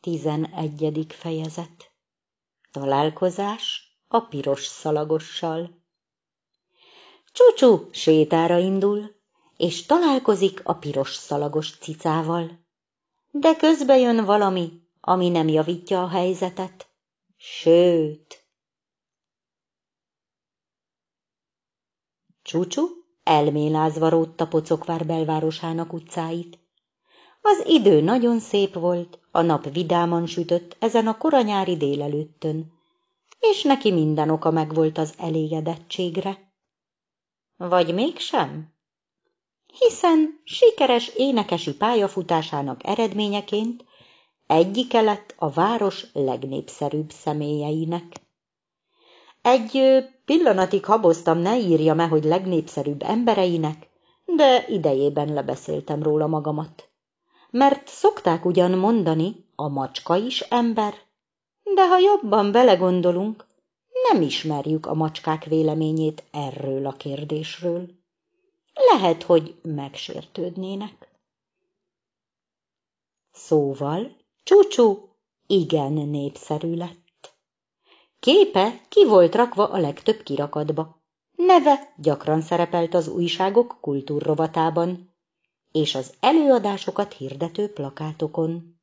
Tizenegyedik fejezet Találkozás a piros szalagossal Csúcsú sétára indul, és találkozik a piros szalagos cicával. De közbe jön valami, ami nem javítja a helyzetet. Sőt... Csúcsú elmélázva rótta Pocokvár belvárosának utcáit. Az idő nagyon szép volt, a nap vidáman sütött ezen a koranyári délelőttön, és neki minden oka megvolt az elégedettségre. Vagy mégsem? Hiszen sikeres énekesi pályafutásának eredményeként egyike lett a város legnépszerűbb személyeinek. Egy pillanatig haboztam, ne írjam -e, hogy legnépszerűbb embereinek, de idejében lebeszéltem róla magamat mert szokták ugyan mondani, a macska is ember, de ha jobban belegondolunk, nem ismerjük a macskák véleményét erről a kérdésről. Lehet, hogy megsértődnének. Szóval Csúcsú igen népszerű lett. Képe ki volt rakva a legtöbb kirakatba. Neve gyakran szerepelt az újságok kultúrrovatában, és az előadásokat hirdető plakátokon.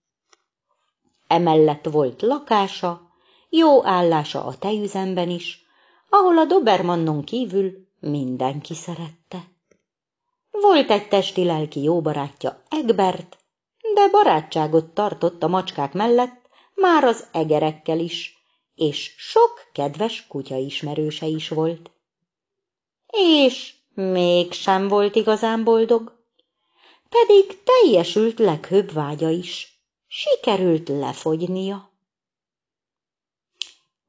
Emellett volt lakása, jó állása a tejüzemben is, ahol a Dobermannon kívül mindenki szerette. Volt egy testi-lelki jó Egbert, de barátságot tartott a macskák mellett már az egerekkel is, és sok kedves kutyaismerőse is volt. És mégsem volt igazán boldog pedig teljesült leghőbb vágya is. Sikerült lefogynia.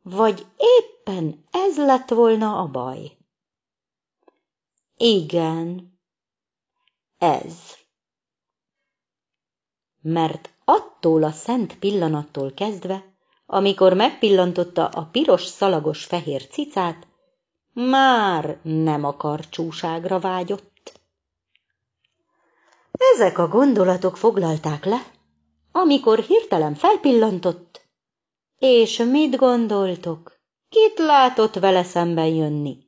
Vagy éppen ez lett volna a baj? Igen, ez. Mert attól a szent pillanattól kezdve, amikor megpillantotta a piros szalagos fehér cicát, már nem a karcsúságra vágyott. Ezek a gondolatok foglalták le, amikor hirtelen felpillantott. És mit gondoltok? Kit látott vele szemben jönni?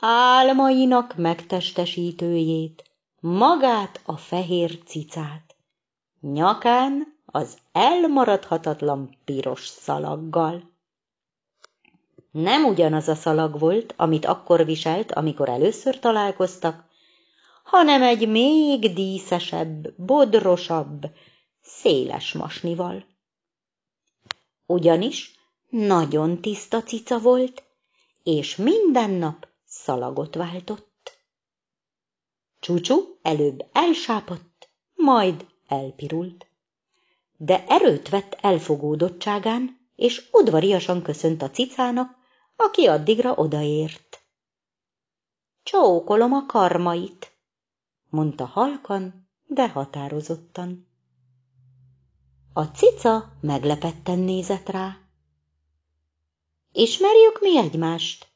Álmainak megtestesítőjét, magát a fehér cicát, nyakán az elmaradhatatlan piros szalaggal. Nem ugyanaz a szalag volt, amit akkor viselt, amikor először találkoztak, hanem egy még díszesebb, bodrosabb, széles masnival. Ugyanis nagyon tiszta cica volt, és minden nap szalagot váltott. Csúcsú előbb elsápadt, majd elpirult. De erőt vett elfogódottságán, és udvariasan köszönt a cicának, aki addigra odaért. Csókolom a karmait, mondta halkan, de határozottan. A cica meglepetten nézett rá. Ismerjük mi egymást?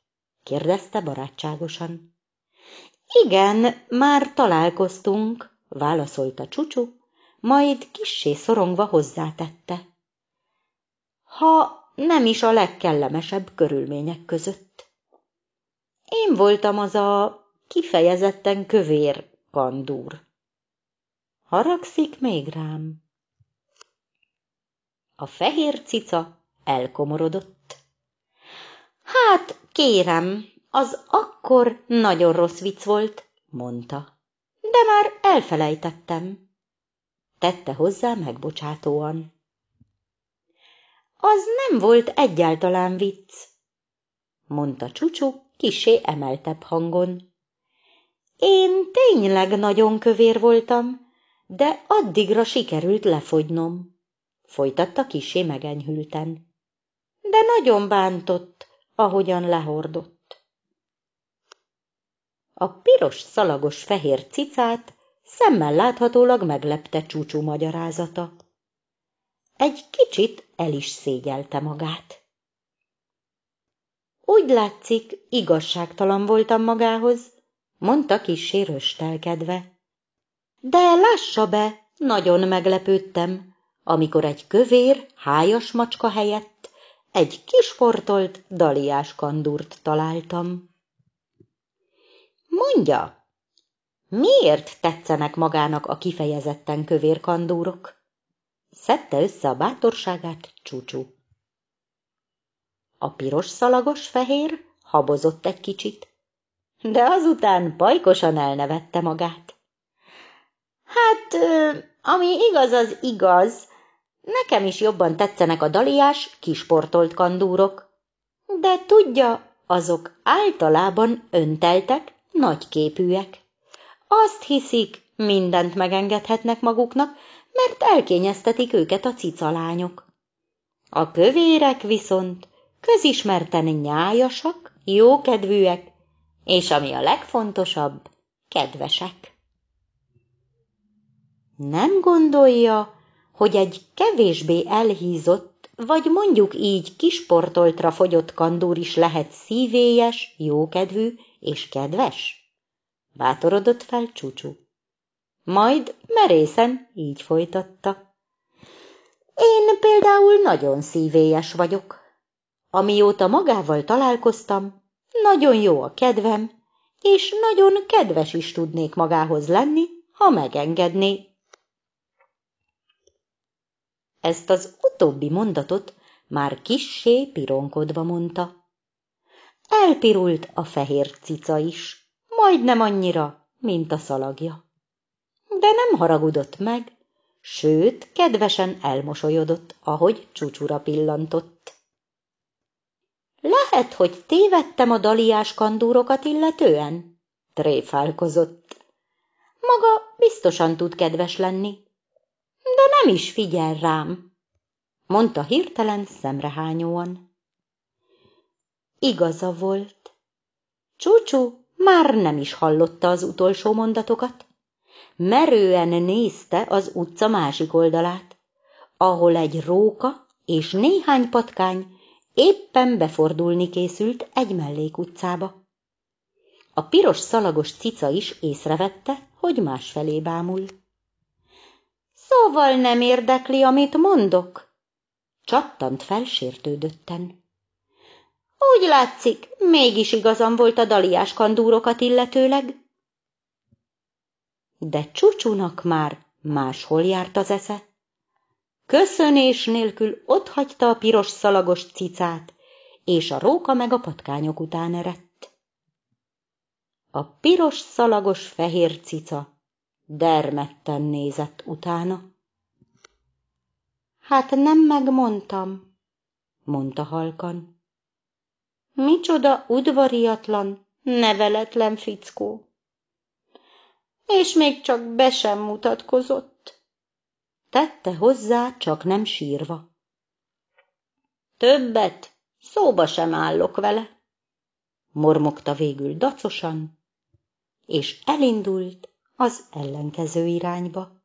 kérdezte barátságosan. Igen, már találkoztunk, válaszolta Csucsu, majd kissé szorongva hozzátette. Ha nem is a legkellemesebb körülmények között. Én voltam az a kifejezetten kövér kandúr. Haragszik még rám? A fehér cica elkomorodott. Hát, kérem, az akkor nagyon rossz vicc volt, mondta. De már elfelejtettem. Tette hozzá megbocsátóan. Az nem volt egyáltalán vicc, mondta Csucsu kisé emeltebb hangon. Én tényleg nagyon kövér voltam, de addigra sikerült lefogynom, folytatta kisé megenyhülten. De nagyon bántott, ahogyan lehordott. A piros szalagos fehér cicát szemmel láthatólag meglepte csúcsú magyarázata. Egy kicsit el is szégyelte magát. Úgy látszik, igazságtalan voltam magához, mondta kissé röstelkedve. De lássa be, nagyon meglepődtem, amikor egy kövér, hájas macska helyett egy kisportolt daliás kandúrt találtam. Mondja, miért tetszenek magának a kifejezetten kövér kandúrok? Szedte össze a bátorságát csúcsú. A piros szalagos fehér habozott egy kicsit, de azután pajkosan elnevette magát. Hát, ami igaz, az igaz. Nekem is jobban tetszenek a daliás, kisportolt kandúrok. De tudja, azok általában önteltek, nagyképűek. Azt hiszik, mindent megengedhetnek maguknak, mert elkényeztetik őket a cicalányok. A kövérek viszont közismerten nyájasak, jókedvűek, és ami a legfontosabb, kedvesek. Nem gondolja, hogy egy kevésbé elhízott, vagy mondjuk így kisportoltra fogyott kandúr is lehet szívélyes, jókedvű és kedves? Bátorodott fel csúcsú. Majd merészen így folytatta. Én például nagyon szívélyes vagyok. Amióta magával találkoztam, nagyon jó a kedvem, és nagyon kedves is tudnék magához lenni, ha megengedné. Ezt az utóbbi mondatot már kissé pironkodva mondta. Elpirult a fehér cica is, majdnem annyira, mint a szalagja. De nem haragudott meg, sőt, kedvesen elmosolyodott, ahogy csúcsura pillantott. Lehet, hogy tévedtem a daliás kandúrokat illetően? Tréfálkozott. Maga biztosan tud kedves lenni. De nem is figyel rám, mondta hirtelen szemrehányóan. Igaza volt. Csúcsú már nem is hallotta az utolsó mondatokat. Merően nézte az utca másik oldalát, ahol egy róka és néhány patkány éppen befordulni készült egy mellékutcába. A piros szalagos cica is észrevette, hogy másfelé bámul. Szóval nem érdekli, amit mondok? Csattant felsértődötten. Úgy látszik, mégis igazam volt a daliás kandúrokat illetőleg. De csúcsúnak már máshol járt az esze. Köszönés nélkül otthagyta a piros szalagos cicát, és a róka meg a patkányok után erett. A piros szalagos fehér cica dermedten nézett utána. Hát nem megmondtam, mondta halkan. Micsoda udvariatlan, neveletlen fickó. És még csak be sem mutatkozott. Tette hozzá, csak nem sírva. Többet szóba sem állok vele, mormogta végül dacosan, és elindult az ellenkező irányba.